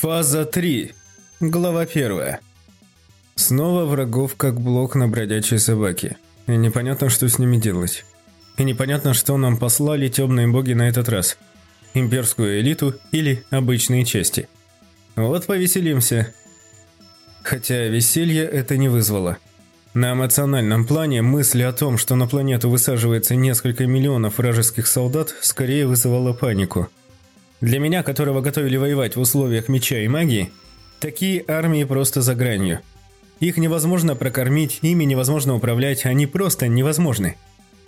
Фаза 3. Глава 1. Снова врагов как блок на бродячей собаке. И непонятно, что с ними делать. И непонятно, что нам послали темные боги на этот раз. Имперскую элиту или обычные части. Вот повеселимся. Хотя веселье это не вызвало. На эмоциональном плане мысль о том, что на планету высаживается несколько миллионов вражеских солдат, скорее вызывала панику – для меня, которого готовили воевать в условиях меча и магии, такие армии просто за гранью. Их невозможно прокормить, ими невозможно управлять, они просто невозможны.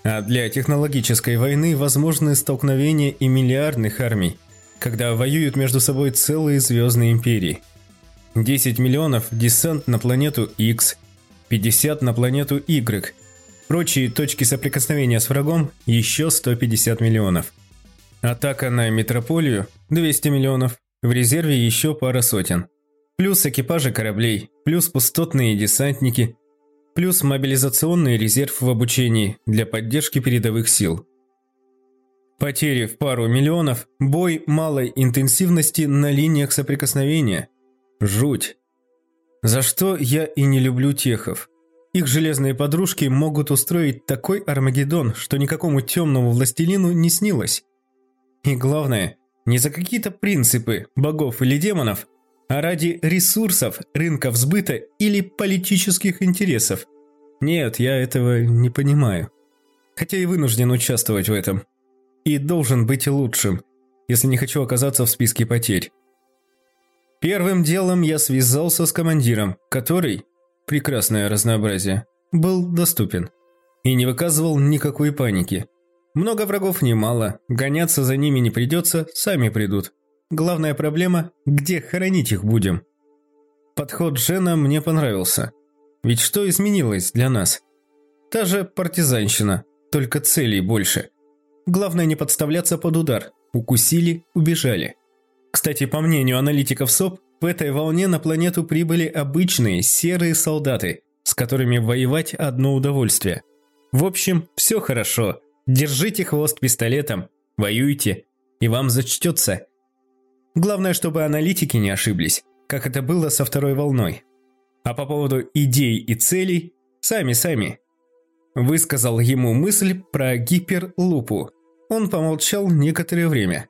А для технологической войны возможны столкновения и миллиардных армий, когда воюют между собой целые звездные империи. 10 миллионов – десант на планету X, 50 на планету Y. Прочие точки соприкосновения с врагом – еще 150 миллионов – Атака на метрополию – 200 миллионов, в резерве еще пара сотен. Плюс экипажи кораблей, плюс пустотные десантники, плюс мобилизационный резерв в обучении для поддержки передовых сил. Потери в пару миллионов, бой малой интенсивности на линиях соприкосновения. Жуть. За что я и не люблю техов. Их железные подружки могут устроить такой Армагеддон, что никакому темному властелину не снилось. И главное, не за какие-то принципы богов или демонов, а ради ресурсов, рынков сбыта или политических интересов. Нет, я этого не понимаю. Хотя и вынужден участвовать в этом. И должен быть лучшим, если не хочу оказаться в списке потерь. Первым делом я связался с командиром, который, прекрасное разнообразие, был доступен. И не выказывал никакой паники. Много врагов немало, гоняться за ними не придется, сами придут. Главная проблема – где хоронить их будем? Подход Жена мне понравился. Ведь что изменилось для нас? Та же партизанщина, только целей больше. Главное не подставляться под удар. Укусили, убежали. Кстати, по мнению аналитиков СОП, в этой волне на планету прибыли обычные серые солдаты, с которыми воевать одно удовольствие. В общем, все хорошо. Держите хвост пистолетом, воюйте, и вам зачтется. Главное, чтобы аналитики не ошиблись, как это было со второй волной. А по поводу идей и целей, сами-сами. Высказал ему мысль про гиперлупу. Он помолчал некоторое время.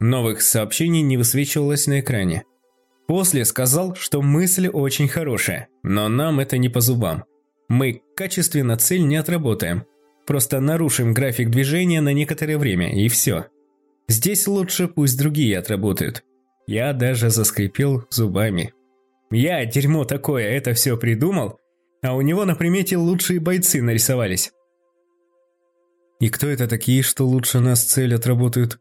Новых сообщений не высвечивалось на экране. После сказал, что мысль очень хорошая, но нам это не по зубам. Мы качественно цель не отработаем, Просто нарушим график движения на некоторое время, и все. Здесь лучше пусть другие отработают. Я даже заскрипел зубами. Я, дерьмо такое, это все придумал, а у него на примете лучшие бойцы нарисовались. «И кто это такие, что лучше нас цель отработают?»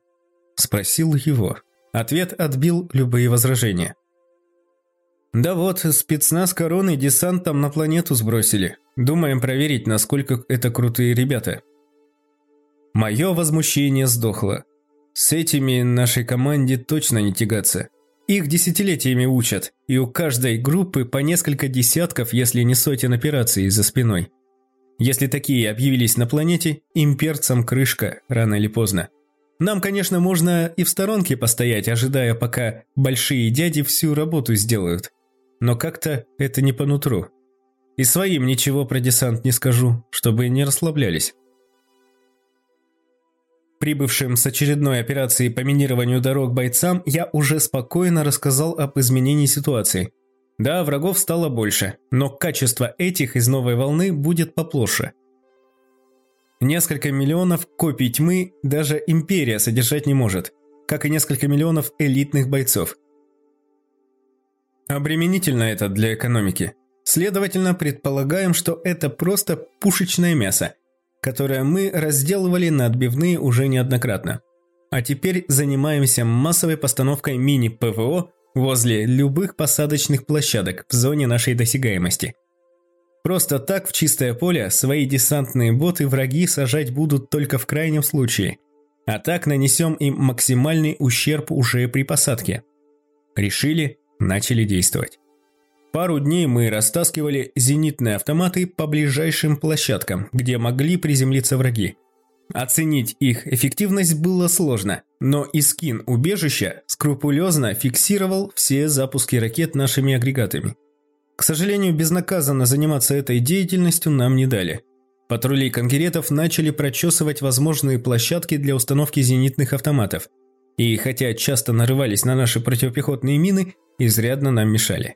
Спросил его. Ответ отбил любые возражения. «Да вот, спецназ короны десантом на планету сбросили. Думаем проверить, насколько это крутые ребята. Мое возмущение сдохло. С этими нашей команде точно не тягаться. Их десятилетиями учат, и у каждой группы по несколько десятков, если не сотен операций за спиной. Если такие объявились на планете, имперцам крышка, рано или поздно. Нам, конечно, можно и в сторонке постоять, ожидая, пока большие дяди всю работу сделают. Но как-то это не по нутру. И своим ничего про десант не скажу, чтобы не расслаблялись. Прибывшим с очередной операцией по минированию дорог бойцам я уже спокойно рассказал об изменении ситуации. Да, врагов стало больше, но качество этих из новой волны будет поплоше. Несколько миллионов копий тьмы даже Империя содержать не может, как и несколько миллионов элитных бойцов. Обременительно это для экономики. Следовательно, предполагаем, что это просто пушечное мясо, которое мы разделывали на отбивные уже неоднократно. А теперь занимаемся массовой постановкой мини-ПВО возле любых посадочных площадок в зоне нашей досягаемости. Просто так в чистое поле свои десантные боты враги сажать будут только в крайнем случае. А так нанесем им максимальный ущерб уже при посадке. Решили, начали действовать. Пару дней мы растаскивали зенитные автоматы по ближайшим площадкам, где могли приземлиться враги. Оценить их эффективность было сложно, но Искин убежища скрупулезно фиксировал все запуски ракет нашими агрегатами. К сожалению, безнаказанно заниматься этой деятельностью нам не дали. Патрули конкретов начали прочесывать возможные площадки для установки зенитных автоматов. И хотя часто нарывались на наши противопехотные мины, изрядно нам мешали.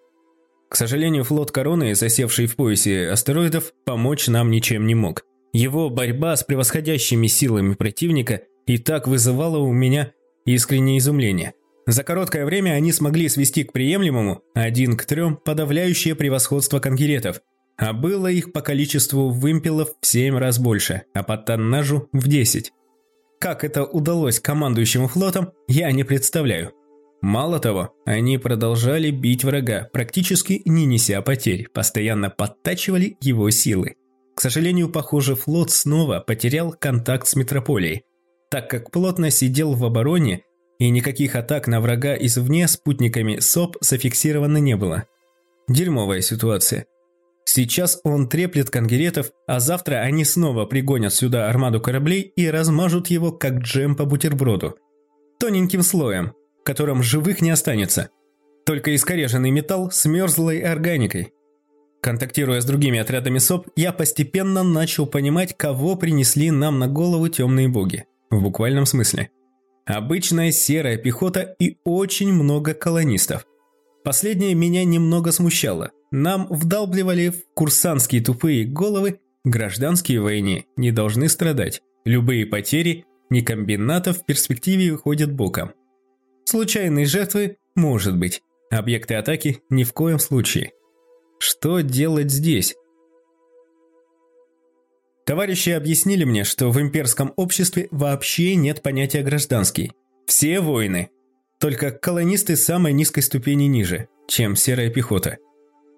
К сожалению, флот Короны, засевший в поясе астероидов, помочь нам ничем не мог. Его борьба с превосходящими силами противника и так вызывала у меня искреннее изумление. За короткое время они смогли свести к приемлемому один к трем подавляющее превосходство конкретов, а было их по количеству вымпелов в семь раз больше, а по тоннажу в десять. Как это удалось командующему флотом, я не представляю. Мало того, они продолжали бить врага, практически не неся потерь, постоянно подтачивали его силы. К сожалению, похоже, флот снова потерял контакт с метрополией, так как плотно сидел в обороне и никаких атак на врага извне спутниками СОП зафиксировано не было. Дерьмовая ситуация. Сейчас он треплет конгеретов, а завтра они снова пригонят сюда армаду кораблей и размажут его, как джем по бутерброду. Тоненьким слоем, котором живых не останется. Только искореженный металл с мерзлой органикой. Контактируя с другими отрядами СОП, я постепенно начал понимать, кого принесли нам на голову темные боги. В буквальном смысле. Обычная серая пехота и очень много колонистов. Последнее меня немного смущало. Нам вдалбливали в курсантские тупые головы, гражданские войны не должны страдать. Любые потери не комбинатов в перспективе выходят боком. Случайные жертвы – может быть. Объекты атаки – ни в коем случае. Что делать здесь? Товарищи объяснили мне, что в имперском обществе вообще нет понятия «гражданский». Все воины. Только колонисты самой низкой ступени ниже, чем серая пехота.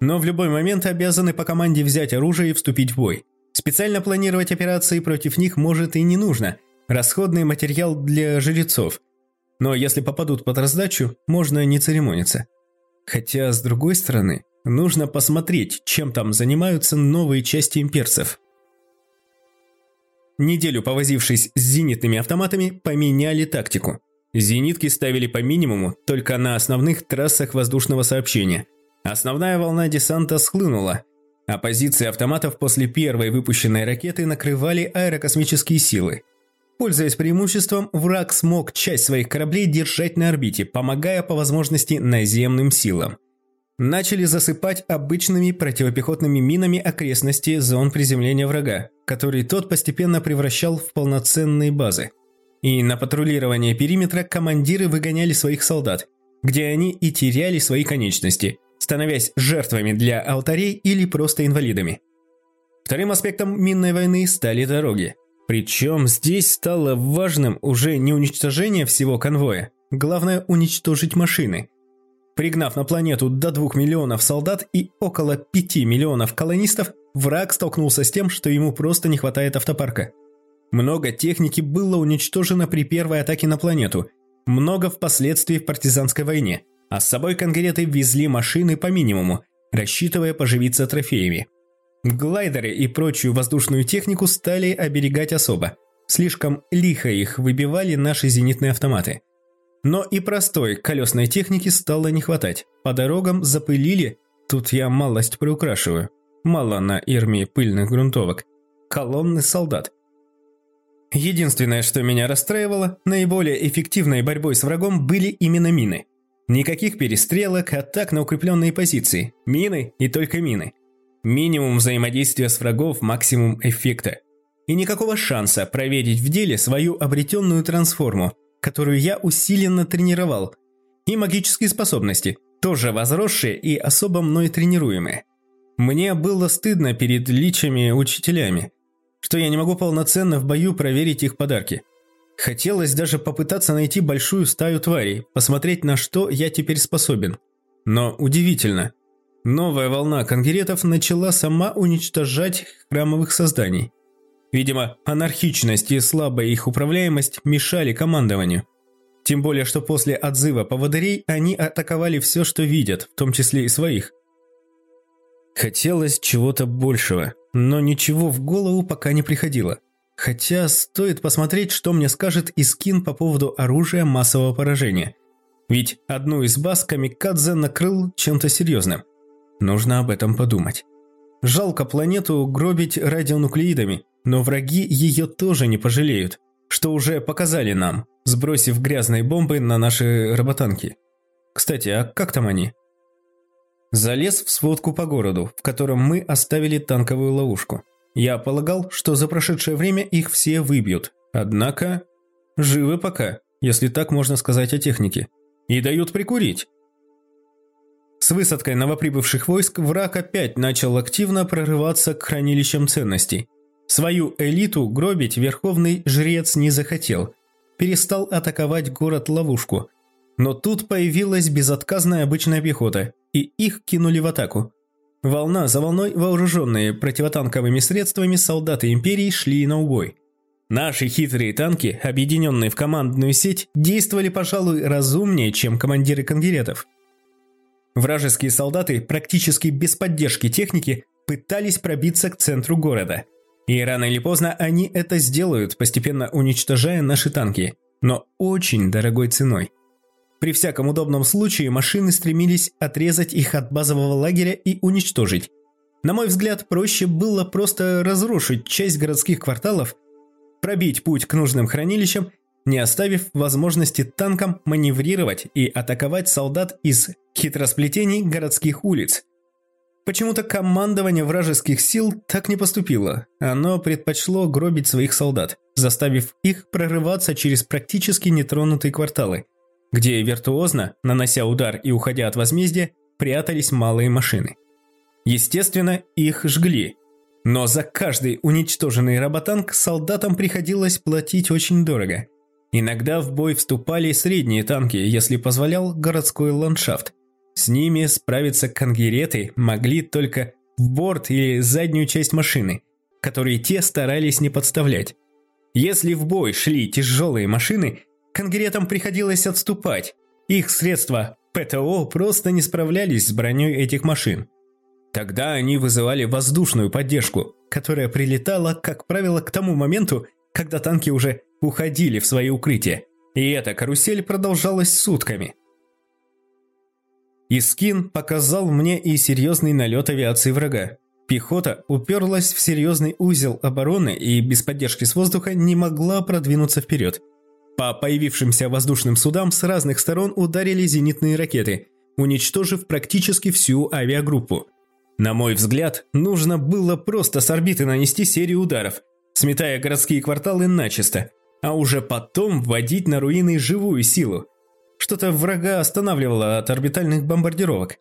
Но в любой момент обязаны по команде взять оружие и вступить в бой. Специально планировать операции против них может и не нужно. Расходный материал для жрецов – но если попадут под раздачу, можно не церемониться. Хотя, с другой стороны, нужно посмотреть, чем там занимаются новые части имперцев. Неделю повозившись с зенитными автоматами, поменяли тактику. Зенитки ставили по минимуму только на основных трассах воздушного сообщения. Основная волна десанта схлынула, а позиции автоматов после первой выпущенной ракеты накрывали аэрокосмические силы – Пользуясь преимуществом, враг смог часть своих кораблей держать на орбите, помогая по возможности наземным силам. Начали засыпать обычными противопехотными минами окрестности зон приземления врага, которые тот постепенно превращал в полноценные базы. И на патрулирование периметра командиры выгоняли своих солдат, где они и теряли свои конечности, становясь жертвами для алтарей или просто инвалидами. Вторым аспектом минной войны стали дороги. Причем здесь стало важным уже не уничтожение всего конвоя, главное уничтожить машины. Пригнав на планету до 2 миллионов солдат и около 5 миллионов колонистов, враг столкнулся с тем, что ему просто не хватает автопарка. Много техники было уничтожено при первой атаке на планету, много впоследствии в партизанской войне, а с собой конкреты везли машины по минимуму, рассчитывая поживиться трофеями. Глайдеры и прочую воздушную технику стали оберегать особо. Слишком лихо их выбивали наши зенитные автоматы. Но и простой колесной техники стало не хватать. По дорогам запылили, тут я малость приукрашиваю. Мало на Ирме пыльных грунтовок. Колонны солдат. Единственное, что меня расстраивало, наиболее эффективной борьбой с врагом были именно мины. Никаких перестрелок, атак на укрепленные позиции. Мины и только мины. Минимум взаимодействия с врагов, максимум эффекта. И никакого шанса проверить в деле свою обретенную трансформу, которую я усиленно тренировал. И магические способности, тоже возросшие и особо мной тренируемые. Мне было стыдно перед личами-учителями, что я не могу полноценно в бою проверить их подарки. Хотелось даже попытаться найти большую стаю тварей, посмотреть на что я теперь способен. Но удивительно – Новая волна конгеретов начала сама уничтожать храмовых созданий. Видимо, анархичность и слабая их управляемость мешали командованию. Тем более, что после отзыва поводырей они атаковали все, что видят, в том числе и своих. Хотелось чего-то большего, но ничего в голову пока не приходило. Хотя стоит посмотреть, что мне скажет Искин по поводу оружия массового поражения. Ведь одну из баз Камикадзе накрыл чем-то серьезным. Нужно об этом подумать. Жалко планету гробить радионуклеидами, но враги ее тоже не пожалеют, что уже показали нам, сбросив грязные бомбы на наши роботанки. Кстати, а как там они? Залез в сводку по городу, в котором мы оставили танковую ловушку. Я полагал, что за прошедшее время их все выбьют. Однако, живы пока, если так можно сказать о технике. И дают прикурить. С высадкой новоприбывших войск враг опять начал активно прорываться к хранилищам ценностей. Свою элиту гробить верховный жрец не захотел. Перестал атаковать город-ловушку. Но тут появилась безотказная обычная пехота, и их кинули в атаку. Волна за волной вооруженные противотанковыми средствами солдаты Империи шли на убой. Наши хитрые танки, объединенные в командную сеть, действовали, пожалуй, разумнее, чем командиры конгеретов. Вражеские солдаты, практически без поддержки техники, пытались пробиться к центру города. И рано или поздно они это сделают, постепенно уничтожая наши танки, но очень дорогой ценой. При всяком удобном случае машины стремились отрезать их от базового лагеря и уничтожить. На мой взгляд, проще было просто разрушить часть городских кварталов, пробить путь к нужным хранилищам, не оставив возможности танкам маневрировать и атаковать солдат из хитросплетений городских улиц. Почему-то командование вражеских сил так не поступило. Оно предпочло гробить своих солдат, заставив их прорываться через практически нетронутые кварталы – где виртуозно, нанося удар и уходя от возмездия, прятались малые машины. Естественно, их жгли. Но за каждый уничтоженный роботанк солдатам приходилось платить очень дорого. Иногда в бой вступали средние танки, если позволял городской ландшафт. С ними справиться конгереты могли только в борт или заднюю часть машины, которые те старались не подставлять. Если в бой шли тяжелые машины, Конгретам приходилось отступать. Их средства ПТО просто не справлялись с броней этих машин. Тогда они вызывали воздушную поддержку, которая прилетала, как правило, к тому моменту, когда танки уже уходили в свои укрытия. И эта карусель продолжалась сутками. Искин показал мне и серьезный налет авиации врага. Пехота уперлась в серьезный узел обороны и без поддержки с воздуха не могла продвинуться вперед – по появившимся воздушным судам с разных сторон ударили зенитные ракеты, уничтожив практически всю авиагруппу. На мой взгляд, нужно было просто с орбиты нанести серию ударов, сметая городские кварталы начисто, а уже потом вводить на руины живую силу. Что-то врага останавливало от орбитальных бомбардировок.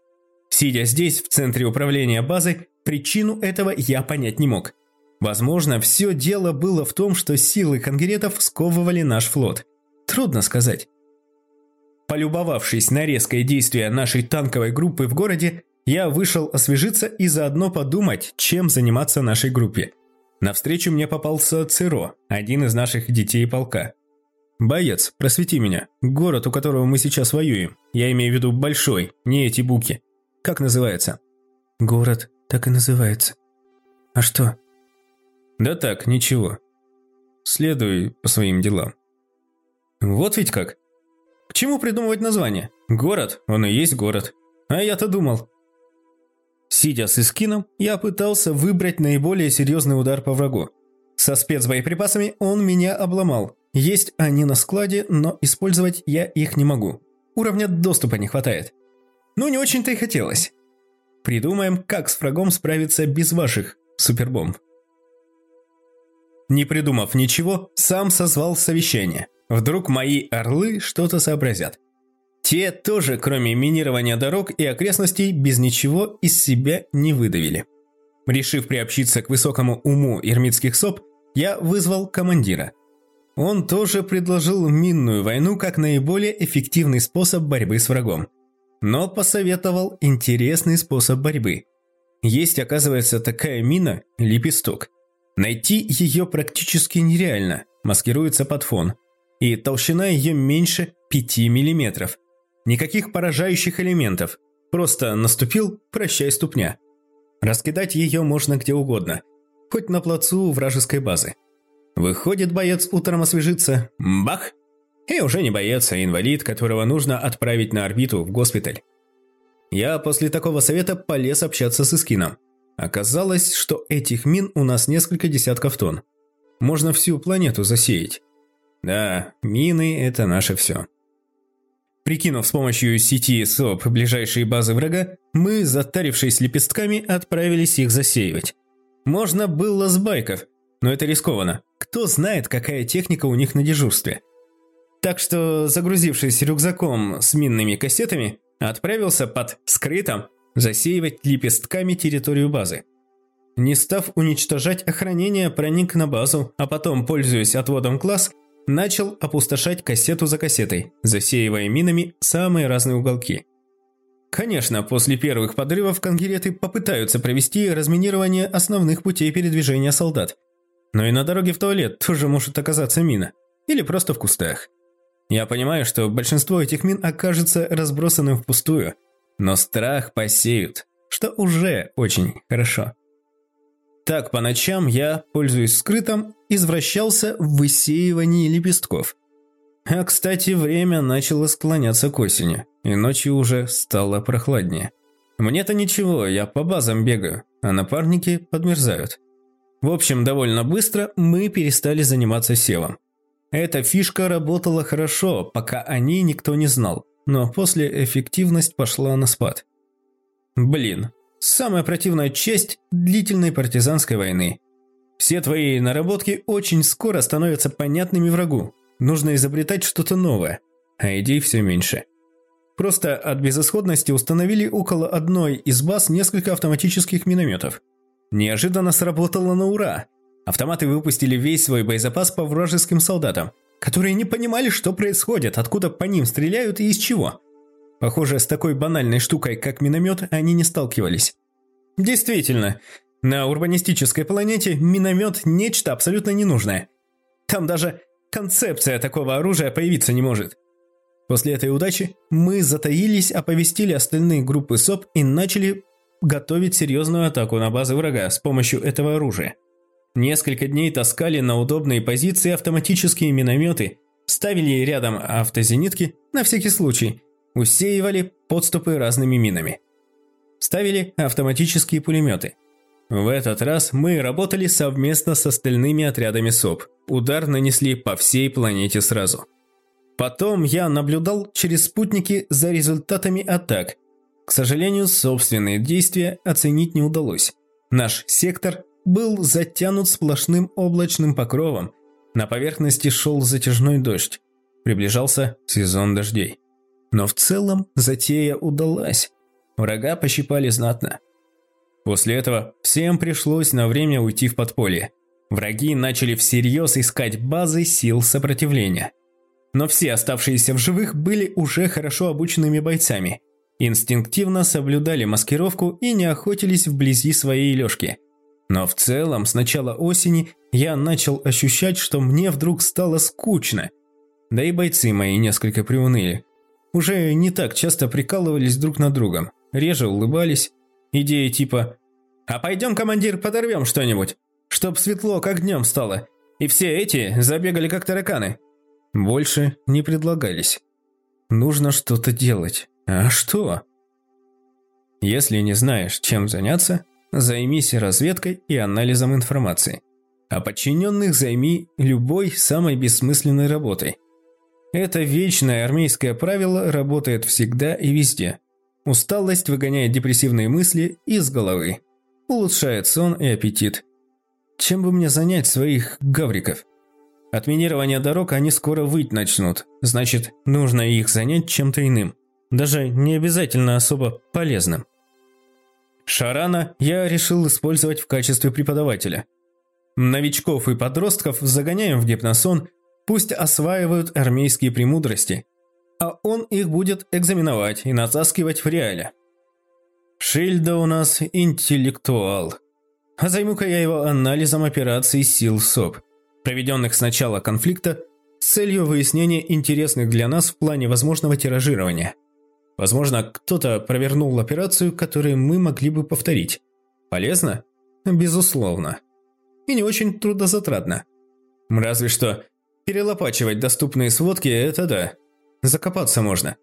Сидя здесь, в центре управления базой, причину этого я понять не мог – Возможно, все дело было в том, что силы конгеретов сковывали наш флот. Трудно сказать. Полюбовавшись на резкое действие нашей танковой группы в городе, я вышел освежиться и заодно подумать, чем заниматься нашей группе. Навстречу мне попался Циро, один из наших детей полка. «Боец, просвети меня. Город, у которого мы сейчас воюем. Я имею в виду большой, не эти буки. Как называется?» «Город так и называется. А что?» Да так, ничего. Следуй по своим делам. Вот ведь как. К чему придумывать название? Город, он и есть город. А я-то думал. Сидя с Искином, я пытался выбрать наиболее серьезный удар по врагу. Со спецбоеприпасами он меня обломал. Есть они на складе, но использовать я их не могу. Уровня доступа не хватает. Ну, не очень-то и хотелось. Придумаем, как с врагом справиться без ваших супербомб. Не придумав ничего, сам созвал совещание. Вдруг мои орлы что-то сообразят. Те тоже, кроме минирования дорог и окрестностей, без ничего из себя не выдавили. Решив приобщиться к высокому уму ирмитских соп, я вызвал командира. Он тоже предложил минную войну как наиболее эффективный способ борьбы с врагом. Но посоветовал интересный способ борьбы. Есть, оказывается, такая мина – лепесток – Найти ее практически нереально, маскируется под фон. И толщина ее меньше 5 мм. Никаких поражающих элементов. Просто наступил, прощай ступня. Раскидать ее можно где угодно. Хоть на плацу вражеской базы. Выходит боец утром освежиться, бах! И уже не боец, а инвалид, которого нужно отправить на орбиту в госпиталь. Я после такого совета полез общаться с Искином. Оказалось, что этих мин у нас несколько десятков тонн. Можно всю планету засеять. Да, мины – это наше все. Прикинув с помощью сети СОП ближайшие базы врага, мы, затарившись лепестками, отправились их засеивать. Можно было с байков, но это рискованно. Кто знает, какая техника у них на дежурстве. Так что, загрузившись рюкзаком с минными кассетами, отправился под скрытом засеивать лепестками территорию базы. Не став уничтожать охранение, проник на базу, а потом, пользуясь отводом класс, начал опустошать кассету за кассетой, засеивая минами самые разные уголки. Конечно, после первых подрывов конгереты попытаются провести разминирование основных путей передвижения солдат. Но и на дороге в туалет тоже может оказаться мина. Или просто в кустах. Я понимаю, что большинство этих мин окажется разбросанным впустую. Но страх посеют, что уже очень хорошо. Так по ночам я, пользуясь скрытым, извращался в высеивании лепестков. А, кстати, время начало склоняться к осени, и ночью уже стало прохладнее. Мне-то ничего, я по базам бегаю, а напарники подмерзают. В общем, довольно быстро мы перестали заниматься севом. Эта фишка работала хорошо, пока о ней никто не знал, но после эффективность пошла на спад. Блин, Самая противная часть длительной партизанской войны. Все твои наработки очень скоро становятся понятными врагу. Нужно изобретать что-то новое, а идей все меньше. Просто от безысходности установили около одной из баз несколько автоматических минометов. Неожиданно сработало на ура. Автоматы выпустили весь свой боезапас по вражеским солдатам, которые не понимали, что происходит, откуда по ним стреляют и из чего. Похоже, с такой банальной штукой, как миномет, они не сталкивались. Действительно, на урбанистической планете миномет – нечто абсолютно ненужное. Там даже концепция такого оружия появиться не может. После этой удачи мы затаились, оповестили остальные группы СОП и начали готовить серьезную атаку на базы врага с помощью этого оружия. Несколько дней таскали на удобные позиции автоматические минометы, ставили рядом автозенитки на всякий случай – усеивали подступы разными минами. Ставили автоматические пулеметы. В этот раз мы работали совместно с остальными отрядами СОП. Удар нанесли по всей планете сразу. Потом я наблюдал через спутники за результатами атак. К сожалению, собственные действия оценить не удалось. Наш сектор был затянут сплошным облачным покровом. На поверхности шел затяжной дождь. Приближался сезон дождей. Но в целом затея удалась. Врага пощипали знатно. После этого всем пришлось на время уйти в подполье. Враги начали всерьез искать базы сил сопротивления. Но все оставшиеся в живых были уже хорошо обученными бойцами. Инстинктивно соблюдали маскировку и не охотились вблизи своей лёжки. Но в целом, с начала осени я начал ощущать, что мне вдруг стало скучно. Да и бойцы мои несколько приуныли уже не так часто прикалывались друг над другом, реже улыбались. Идеи типа «А пойдем, командир, подорвем что-нибудь, чтоб светло, как днем стало, и все эти забегали как тараканы». Больше не предлагались. Нужно что-то делать. А что? Если не знаешь, чем заняться, займись разведкой и анализом информации. А подчиненных займи любой самой бессмысленной работой. Это вечное армейское правило работает всегда и везде. Усталость выгоняет депрессивные мысли из головы. Улучшает сон и аппетит. Чем бы мне занять своих гавриков? От минирования дорог они скоро выть начнут. Значит, нужно их занять чем-то иным. Даже не обязательно особо полезным. Шарана я решил использовать в качестве преподавателя. Новичков и подростков загоняем в гипносон – Пусть осваивают армейские премудрости, он их будет экзаменовать и натаскивать в реале. Шильда у нас интеллектуал. А займу-ка я его анализом операций сил СОП, проведенных с начала конфликта с целью выяснения интересных для нас в плане возможного тиражирования. Возможно, кто-то провернул операцию, которую мы могли бы повторить. Полезно? Безусловно. И не очень трудозатратно. Разве что перелопачивать доступные сводки – это да. Закопаться можно.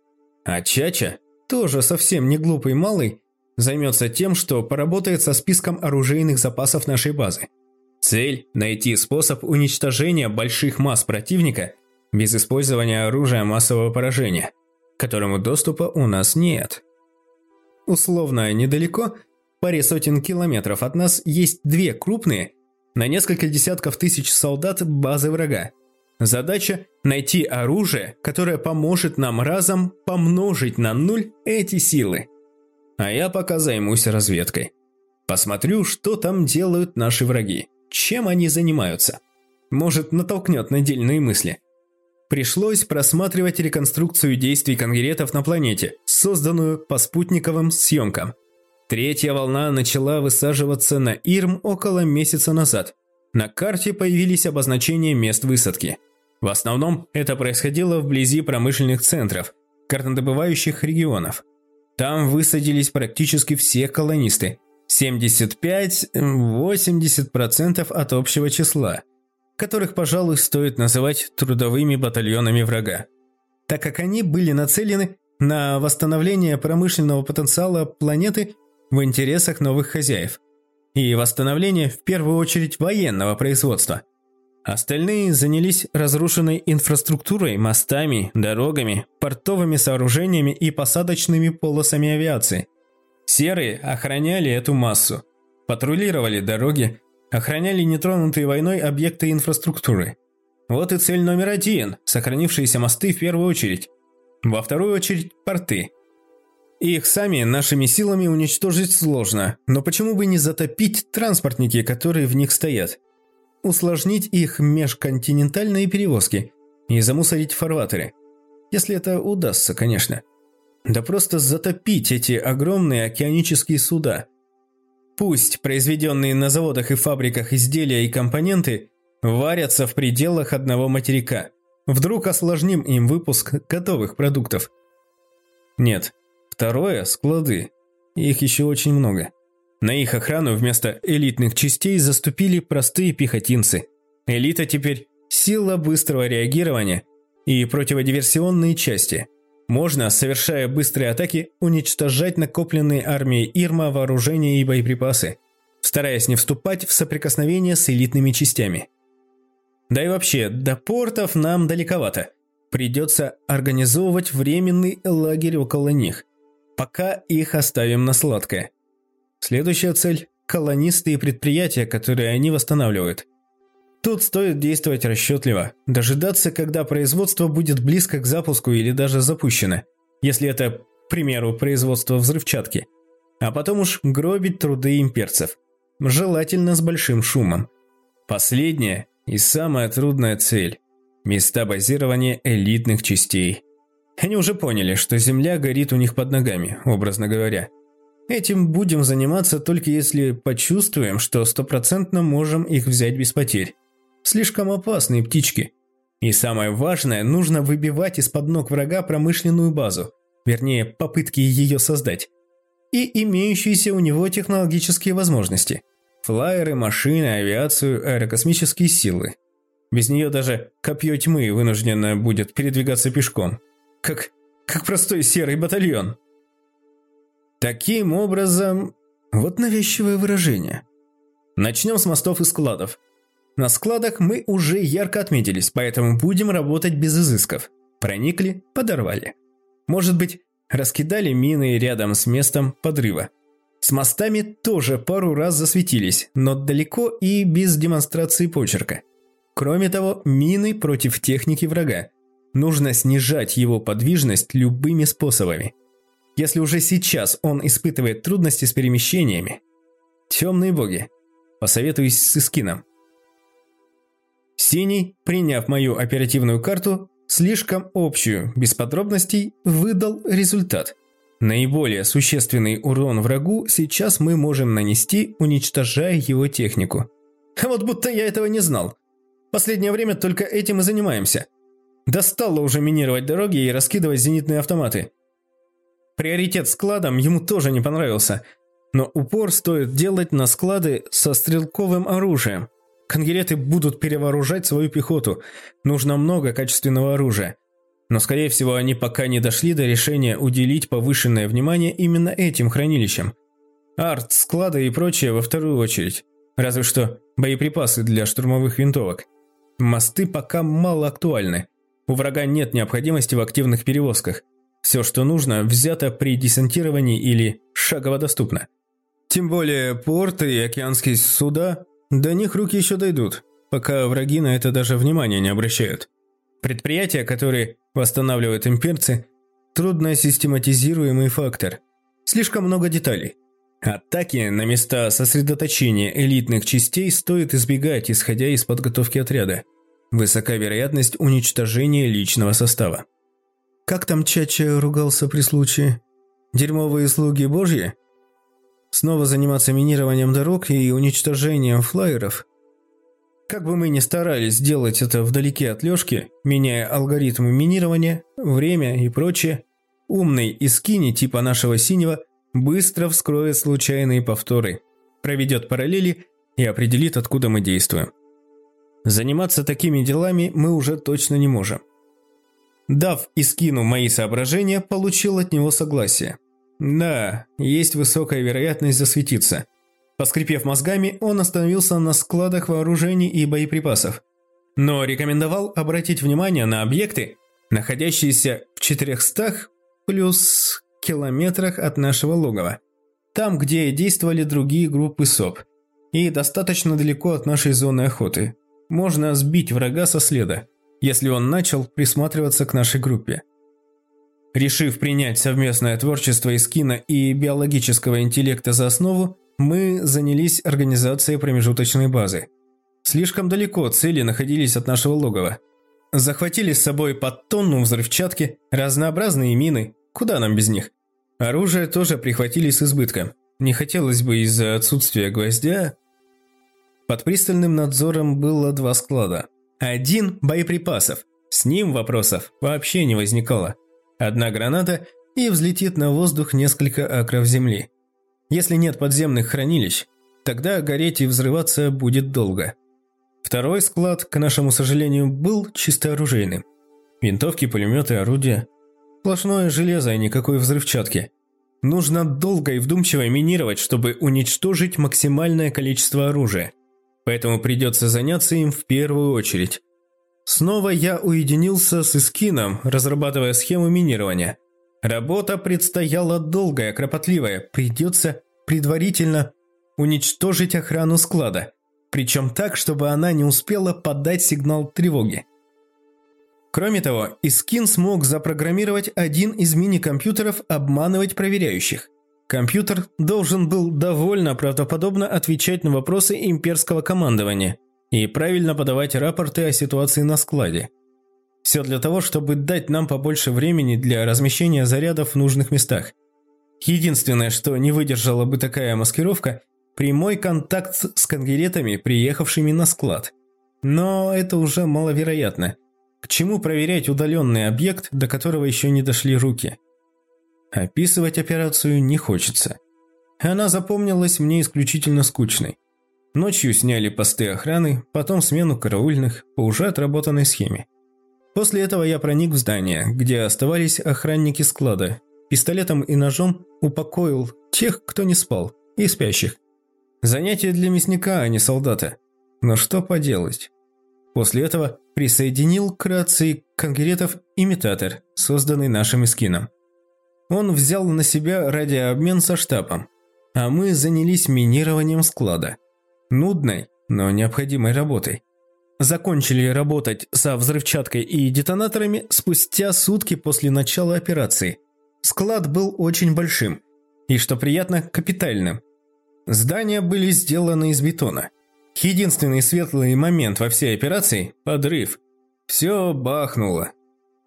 А Чача, тоже совсем не глупый малый, займется тем, что поработает со списком оружейных запасов нашей базы. Цель – найти способ уничтожения больших масс противника без использования оружия массового поражения, к которому доступа у нас нет. Условно недалеко, паре сотен километров от нас есть две крупные, на несколько десятков тысяч солдат базы врага. Задача – найти оружие, которое поможет нам разом помножить на нуль эти силы. А я пока займусь разведкой. Посмотрю, что там делают наши враги, чем они занимаются. Может, натолкнет на дельные мысли. Пришлось просматривать реконструкцию действий конгретов на планете, созданную по спутниковым съемкам. Третья волна начала высаживаться на Ирм около месяца назад. На карте появились обозначения мест высадки – в основном это происходило вблизи промышленных центров, картодобывающих регионов. Там высадились практически все колонисты, 75-80% от общего числа, которых, пожалуй, стоит называть трудовыми батальонами врага, так как они были нацелены на восстановление промышленного потенциала планеты в интересах новых хозяев и восстановление в первую очередь военного производства – Остальные занялись разрушенной инфраструктурой, мостами, дорогами, портовыми сооружениями и посадочными полосами авиации. Серые охраняли эту массу, патрулировали дороги, охраняли нетронутые войной объекты инфраструктуры. Вот и цель номер один – сохранившиеся мосты в первую очередь. Во вторую очередь – порты. Их сами нашими силами уничтожить сложно, но почему бы не затопить транспортники, которые в них стоят? Усложнить их межконтинентальные перевозки и замусорить фарватеры. Если это удастся, конечно. Да просто затопить эти огромные океанические суда. Пусть произведенные на заводах и фабриках изделия и компоненты варятся в пределах одного материка. Вдруг осложним им выпуск готовых продуктов. Нет. Второе – склады. Их еще очень много. На их охрану вместо элитных частей заступили простые пехотинцы. Элита теперь – сила быстрого реагирования и противодиверсионные части. Можно, совершая быстрые атаки, уничтожать накопленные армией Ирма вооружения и боеприпасы, стараясь не вступать в соприкосновение с элитными частями. Да и вообще, до портов нам далековато. Придется организовывать временный лагерь около них, пока их оставим на сладкое. Следующая цель – колонисты и предприятия, которые они восстанавливают. Тут стоит действовать расчетливо, дожидаться, когда производство будет близко к запуску или даже запущено, если это, к примеру, производство взрывчатки. А потом уж гробить труды имперцев. Желательно с большим шумом. Последняя и самая трудная цель – места базирования элитных частей. Они уже поняли, что земля горит у них под ногами, образно говоря – Этим будем заниматься только если почувствуем, что стопроцентно можем их взять без потерь. Слишком опасные птички. И самое важное, нужно выбивать из-под ног врага промышленную базу, вернее, попытки ее создать, и имеющиеся у него технологические возможности. Флайеры, машины, авиацию, аэрокосмические силы. Без нее даже копье тьмы вынуждено будет передвигаться пешком. Как, как простой серый батальон. Таким образом... Вот навязчивое выражение. Начнем с мостов и складов. На складах мы уже ярко отметились, поэтому будем работать без изысков. Проникли, подорвали. Может быть, раскидали мины рядом с местом подрыва. С мостами тоже пару раз засветились, но далеко и без демонстрации почерка. Кроме того, мины против техники врага. Нужно снижать его подвижность любыми способами если уже сейчас он испытывает трудности с перемещениями. Темные боги. Посоветуюсь с Искином. Синий, приняв мою оперативную карту, слишком общую, без подробностей, выдал результат. Наиболее существенный урон врагу сейчас мы можем нанести, уничтожая его технику. А вот будто я этого не знал. Последнее время только этим и занимаемся. Достало уже минировать дороги и раскидывать зенитные автоматы. Приоритет складом ему тоже не понравился, но упор стоит делать на склады со стрелковым оружием. Конгереты будут перевооружать свою пехоту. Нужно много качественного оружия. Но, скорее всего, они пока не дошли до решения уделить повышенное внимание именно этим хранилищам. Арт, склады и прочее во вторую очередь. Разве что боеприпасы для штурмовых винтовок. Мосты пока мало актуальны. У врага нет необходимости в активных перевозках. Все, что нужно, взято при десантировании или шагово доступно. Тем более порты и океанские суда, до них руки еще дойдут, пока враги на это даже внимания не обращают. Предприятия, которые восстанавливают имперцы, трудно систематизируемый фактор. Слишком много деталей. Атаки на места сосредоточения элитных частей стоит избегать, исходя из подготовки отряда. Высока вероятность уничтожения личного состава. Как там Чача ругался при случае? Дерьмовые слуги божьи? Снова заниматься минированием дорог и уничтожением флайеров? Как бы мы ни старались сделать это вдалеке от Лёшки, меняя алгоритмы минирования, время и прочее, умный Искини типа нашего синего быстро вскроет случайные повторы, проведет параллели и определит, откуда мы действуем. Заниматься такими делами мы уже точно не можем. Дав Искину мои соображения, получил от него согласие. Да, есть высокая вероятность засветиться. Поскрипев мозгами, он остановился на складах вооружений и боеприпасов. Но рекомендовал обратить внимание на объекты, находящиеся в 400 плюс километрах от нашего логова. Там, где действовали другие группы СОП. И достаточно далеко от нашей зоны охоты. Можно сбить врага со следа если он начал присматриваться к нашей группе. Решив принять совместное творчество Искина и биологического интеллекта за основу, мы занялись организацией промежуточной базы. Слишком далеко цели находились от нашего логова. Захватили с собой под тонну взрывчатки, разнообразные мины, куда нам без них. Оружие тоже прихватили с избытком. Не хотелось бы из-за отсутствия гвоздя... Под пристальным надзором было два склада – один боеприпасов. С ним вопросов вообще не возникало. Одна граната и взлетит на воздух несколько акров земли. Если нет подземных хранилищ, тогда гореть и взрываться будет долго. Второй склад, к нашему сожалению, был чисто оружейным. Винтовки, пулеметы, орудия. Сплошное железо и никакой взрывчатки. Нужно долго и вдумчиво минировать, чтобы уничтожить максимальное количество оружия поэтому придется заняться им в первую очередь. Снова я уединился с Искином, разрабатывая схему минирования. Работа предстояла долгая, кропотливая, придется предварительно уничтожить охрану склада, причем так, чтобы она не успела подать сигнал тревоги. Кроме того, Искин смог запрограммировать один из мини-компьютеров обманывать проверяющих. Компьютер должен был довольно правдоподобно отвечать на вопросы имперского командования и правильно подавать рапорты о ситуации на складе. Все для того, чтобы дать нам побольше времени для размещения зарядов в нужных местах. Единственное, что не выдержала бы такая маскировка – прямой контакт с конгеретами, приехавшими на склад. Но это уже маловероятно. К чему проверять удаленный объект, до которого еще не дошли руки – Описывать операцию не хочется. Она запомнилась мне исключительно скучной. Ночью сняли посты охраны, потом смену караульных по уже отработанной схеме. После этого я проник в здание, где оставались охранники склада. Пистолетом и ножом упокоил тех, кто не спал, и спящих. Занятие для мясника, а не солдата. Но что поделать. После этого присоединил к рации конкретов имитатор, созданный нашим эскином. Он взял на себя радиообмен со штабом, а мы занялись минированием склада. Нудной, но необходимой работой. Закончили работать со взрывчаткой и детонаторами спустя сутки после начала операции. Склад был очень большим и, что приятно, капитальным. Здания были сделаны из бетона. Единственный светлый момент во всей операции – подрыв. Все бахнуло.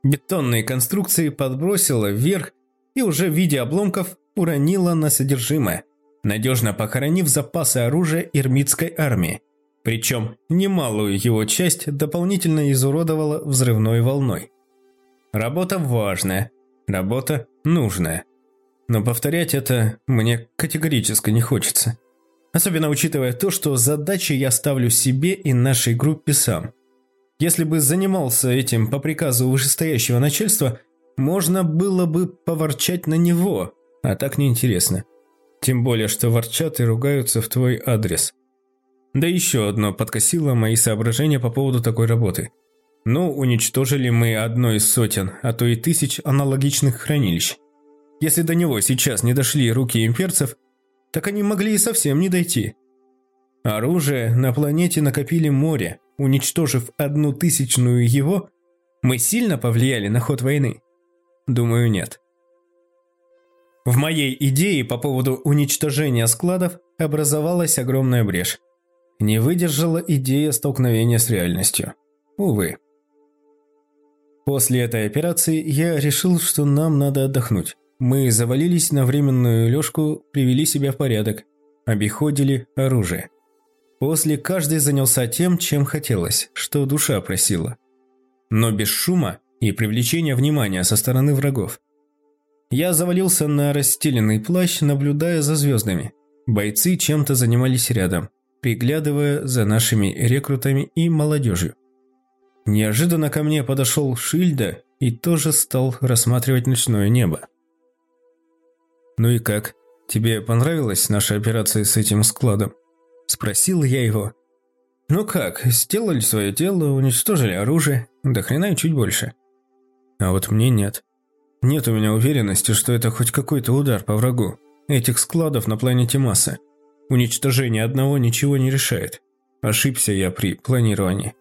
Бетонные конструкции подбросило вверх и уже в виде обломков уронила на содержимое, надежно похоронив запасы оружия ирмитской армии. Причем немалую его часть дополнительно изуродовала взрывной волной. Работа важная, работа нужная. Но повторять это мне категорически не хочется. Особенно учитывая то, что задачи я ставлю себе и нашей группе сам. Если бы занимался этим по приказу вышестоящего начальства, можно было бы поворчать на него, а так неинтересно. Тем более, что ворчат и ругаются в твой адрес. Да еще одно подкосило мои соображения по поводу такой работы. Ну, уничтожили мы одно из сотен, а то и тысяч аналогичных хранилищ. Если до него сейчас не дошли руки имперцев, так они могли и совсем не дойти. Оружие на планете накопили море, уничтожив одну тысячную его, мы сильно повлияли на ход войны? Думаю, нет. В моей идее по поводу уничтожения складов образовалась огромная брешь. Не выдержала идея столкновения с реальностью. Увы. После этой операции я решил, что нам надо отдохнуть. Мы завалились на временную лёжку, привели себя в порядок, обиходили оружие. После каждый занялся тем, чем хотелось, что душа просила. Но без шума и привлечения внимания со стороны врагов. Я завалился на расстеленный плащ, наблюдая за звездами. Бойцы чем-то занимались рядом, приглядывая за нашими рекрутами и молодежью. Неожиданно ко мне подошел Шильда и тоже стал рассматривать ночное небо. «Ну и как? Тебе понравилась наша операция с этим складом?» Спросил я его. «Ну как, сделали свое дело, уничтожили оружие, до хрена и чуть больше». А вот мне нет. Нет у меня уверенности, что это хоть какой-то удар по врагу. Этих складов на планете масса. Уничтожение одного ничего не решает. Ошибся я при планировании.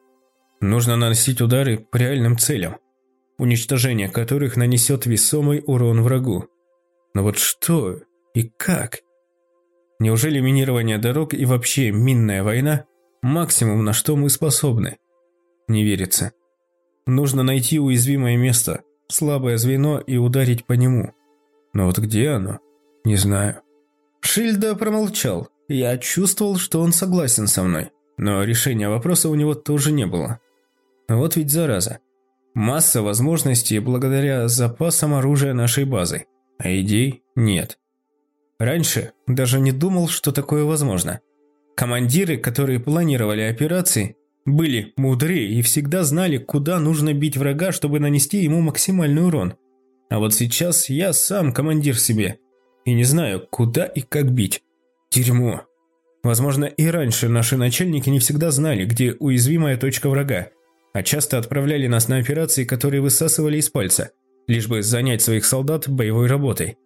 Нужно наносить удары по реальным целям, уничтожение которых нанесет весомый урон врагу. Но вот что и как? Неужели минирование дорог и вообще минная война – максимум, на что мы способны? Не верится. Нужно найти уязвимое место, слабое звено и ударить по нему. Но вот где оно? Не знаю. Шильда промолчал. Я чувствовал, что он согласен со мной. Но решения вопроса у него тоже не было. Вот ведь зараза. Масса возможностей благодаря запасам оружия нашей базы а идей нет. Раньше даже не думал, что такое возможно. Командиры, которые планировали операции, были мудрее и всегда знали, куда нужно бить врага, чтобы нанести ему максимальный урон. А вот сейчас я сам командир себе и не знаю, куда и как бить. Дерьмо. Возможно, и раньше наши начальники не всегда знали, где уязвимая точка врага, а часто отправляли нас на операции, которые высасывали из пальца лишь бы занять своих солдат боевой работой.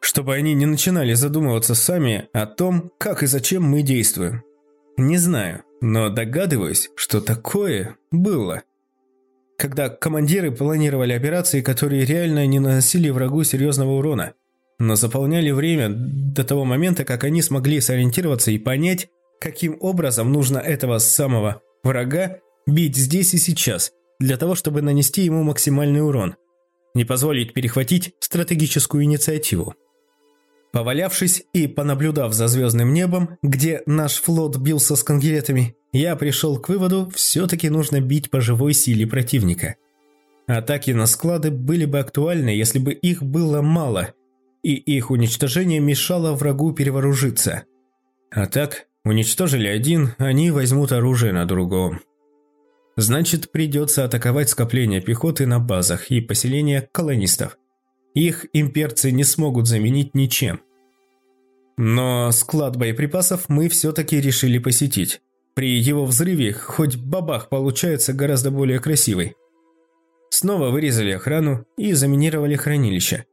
Чтобы они не начинали задумываться сами о том, как и зачем мы действуем. Не знаю, но догадываюсь, что такое было. Когда командиры планировали операции, которые реально не наносили врагу серьезного урона, но заполняли время до того момента, как они смогли сориентироваться и понять, каким образом нужно этого самого врага бить здесь и сейчас, для того, чтобы нанести ему максимальный урон – не позволить перехватить стратегическую инициативу. Повалявшись и понаблюдав за звездным небом, где наш флот бился с конгеретами, я пришел к выводу, все-таки нужно бить по живой силе противника. Атаки на склады были бы актуальны, если бы их было мало, и их уничтожение мешало врагу перевооружиться. А так, уничтожили один, они возьмут оружие на другом. Значит, придется атаковать скопления пехоты на базах и поселения колонистов. Их имперцы не смогут заменить ничем. Но склад боеприпасов мы все-таки решили посетить. При его взрыве хоть бабах получается гораздо более красивый. Снова вырезали охрану и заминировали хранилище.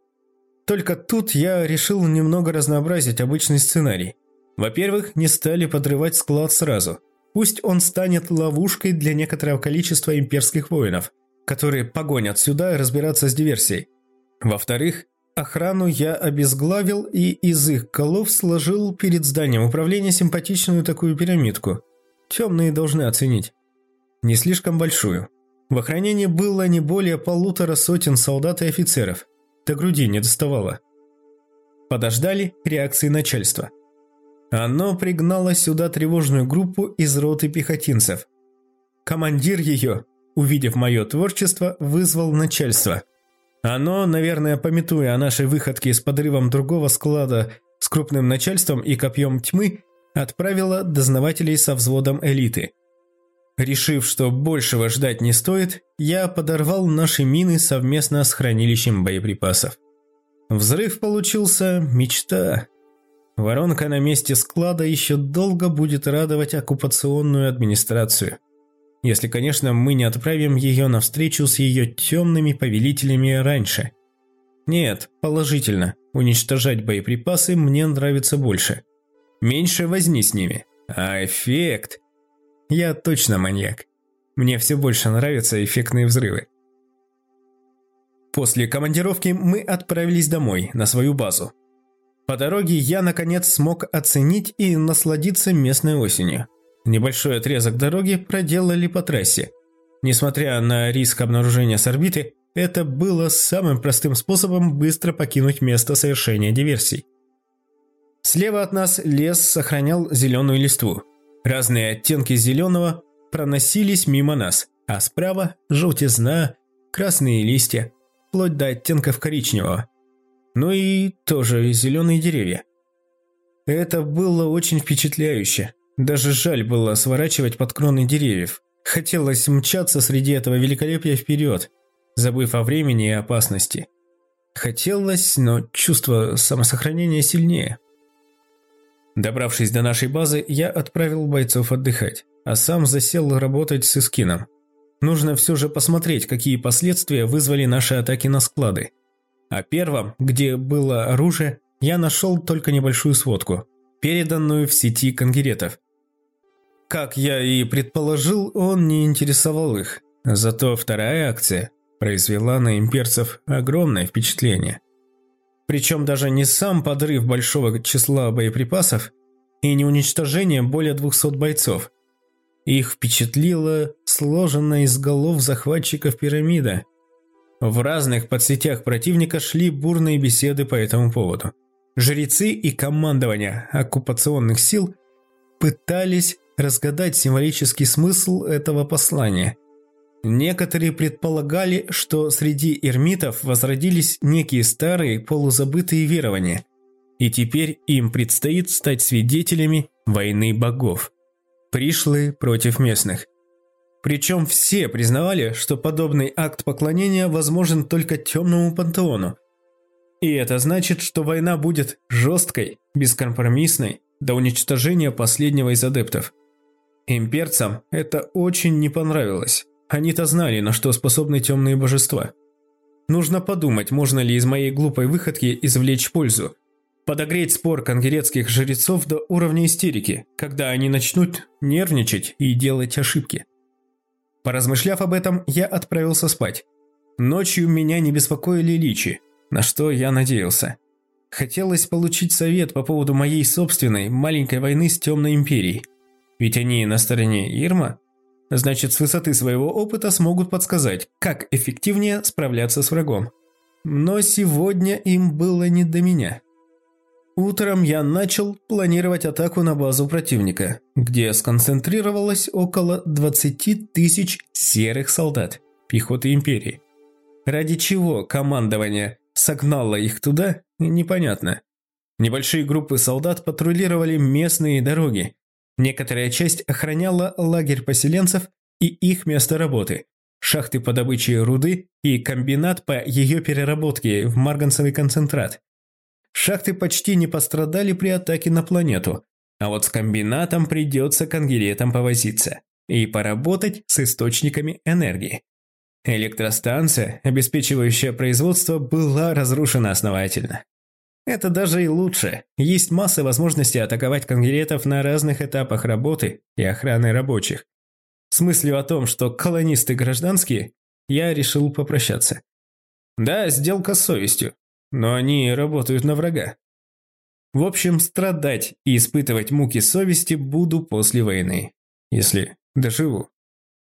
Только тут я решил немного разнообразить обычный сценарий. Во-первых, не стали подрывать склад сразу – Пусть он станет ловушкой для некоторого количества имперских воинов, которые погонят сюда разбираться с диверсией. Во-вторых, охрану я обезглавил и из их голов сложил перед зданием управления симпатичную такую пирамидку. Темные должны оценить. Не слишком большую. В охранении было не более полутора сотен солдат и офицеров. До груди не доставало. Подождали реакции начальства. Оно пригнало сюда тревожную группу из роты пехотинцев. Командир ее, увидев мое творчество, вызвал начальство. Оно, наверное, пометуя о нашей выходке с подрывом другого склада с крупным начальством и копьем тьмы, отправила дознавателей со взводом элиты. Решив, что большего ждать не стоит, я подорвал наши мины совместно с хранилищем боеприпасов. Взрыв получился мечта. Воронка на месте склада еще долго будет радовать оккупационную администрацию. Если, конечно, мы не отправим ее на встречу с ее темными повелителями раньше. Нет, положительно, уничтожать боеприпасы мне нравится больше. Меньше возни с ними. А эффект... Я точно маньяк. Мне все больше нравятся эффектные взрывы. После командировки мы отправились домой, на свою базу. По дороге я, наконец, смог оценить и насладиться местной осенью. Небольшой отрезок дороги проделали по трассе. Несмотря на риск обнаружения с орбиты, это было самым простым способом быстро покинуть место совершения диверсий. Слева от нас лес сохранял зеленую листву. Разные оттенки зеленого проносились мимо нас, а справа – желтизна, красные листья, вплоть до оттенков коричневого. Ну и тоже зеленые деревья. Это было очень впечатляюще. Даже жаль было сворачивать под кроны деревьев. Хотелось мчаться среди этого великолепия вперед, забыв о времени и опасности. Хотелось, но чувство самосохранения сильнее. Добравшись до нашей базы, я отправил бойцов отдыхать, а сам засел работать с Искином. Нужно все же посмотреть, какие последствия вызвали наши атаки на склады. О первом, где было оружие, я нашел только небольшую сводку, переданную в сети конгеретов. Как я и предположил, он не интересовал их. Зато вторая акция произвела на имперцев огромное впечатление. Причем даже не сам подрыв большого числа боеприпасов и не уничтожение более 200 бойцов. Их впечатлила сложенная из голов захватчиков пирамида. В разных подсетях противника шли бурные беседы по этому поводу. Жрецы и командование оккупационных сил пытались разгадать символический смысл этого послания – Некоторые предполагали, что среди эрмитов возродились некие старые полузабытые верования, и теперь им предстоит стать свидетелями войны богов. Пришлые против местных. Причем все признавали, что подобный акт поклонения возможен только темному пантеону. И это значит, что война будет жесткой, бескомпромиссной, до уничтожения последнего из адептов. Имперцам это очень не понравилось. Они-то знали, на что способны темные божества. Нужно подумать, можно ли из моей глупой выходки извлечь пользу. Подогреть спор конгерецких жрецов до уровня истерики, когда они начнут нервничать и делать ошибки. Поразмышляв об этом, я отправился спать. Ночью меня не беспокоили личи, на что я надеялся. Хотелось получить совет по поводу моей собственной маленькой войны с Темной Империей. Ведь они на стороне Ирма, Значит, с высоты своего опыта смогут подсказать, как эффективнее справляться с врагом. Но сегодня им было не до меня. Утром я начал планировать атаку на базу противника, где сконцентрировалось около 20 тысяч серых солдат пехоты Империи. Ради чего командование согнало их туда, непонятно. Небольшие группы солдат патрулировали местные дороги, Некоторая часть охраняла лагерь поселенцев и их место работы, шахты по добыче руды и комбинат по ее переработке в марганцевый концентрат. Шахты почти не пострадали при атаке на планету, а вот с комбинатом придется конгеретам повозиться и поработать с источниками энергии. Электростанция, обеспечивающая производство, была разрушена основательно. Это даже и лучше. Есть масса возможностей атаковать конгеретов на разных этапах работы и охраны рабочих. С мыслью о том, что колонисты гражданские, я решил попрощаться. Да, сделка с совестью, но они работают на врага. В общем, страдать и испытывать муки совести буду после войны, если доживу.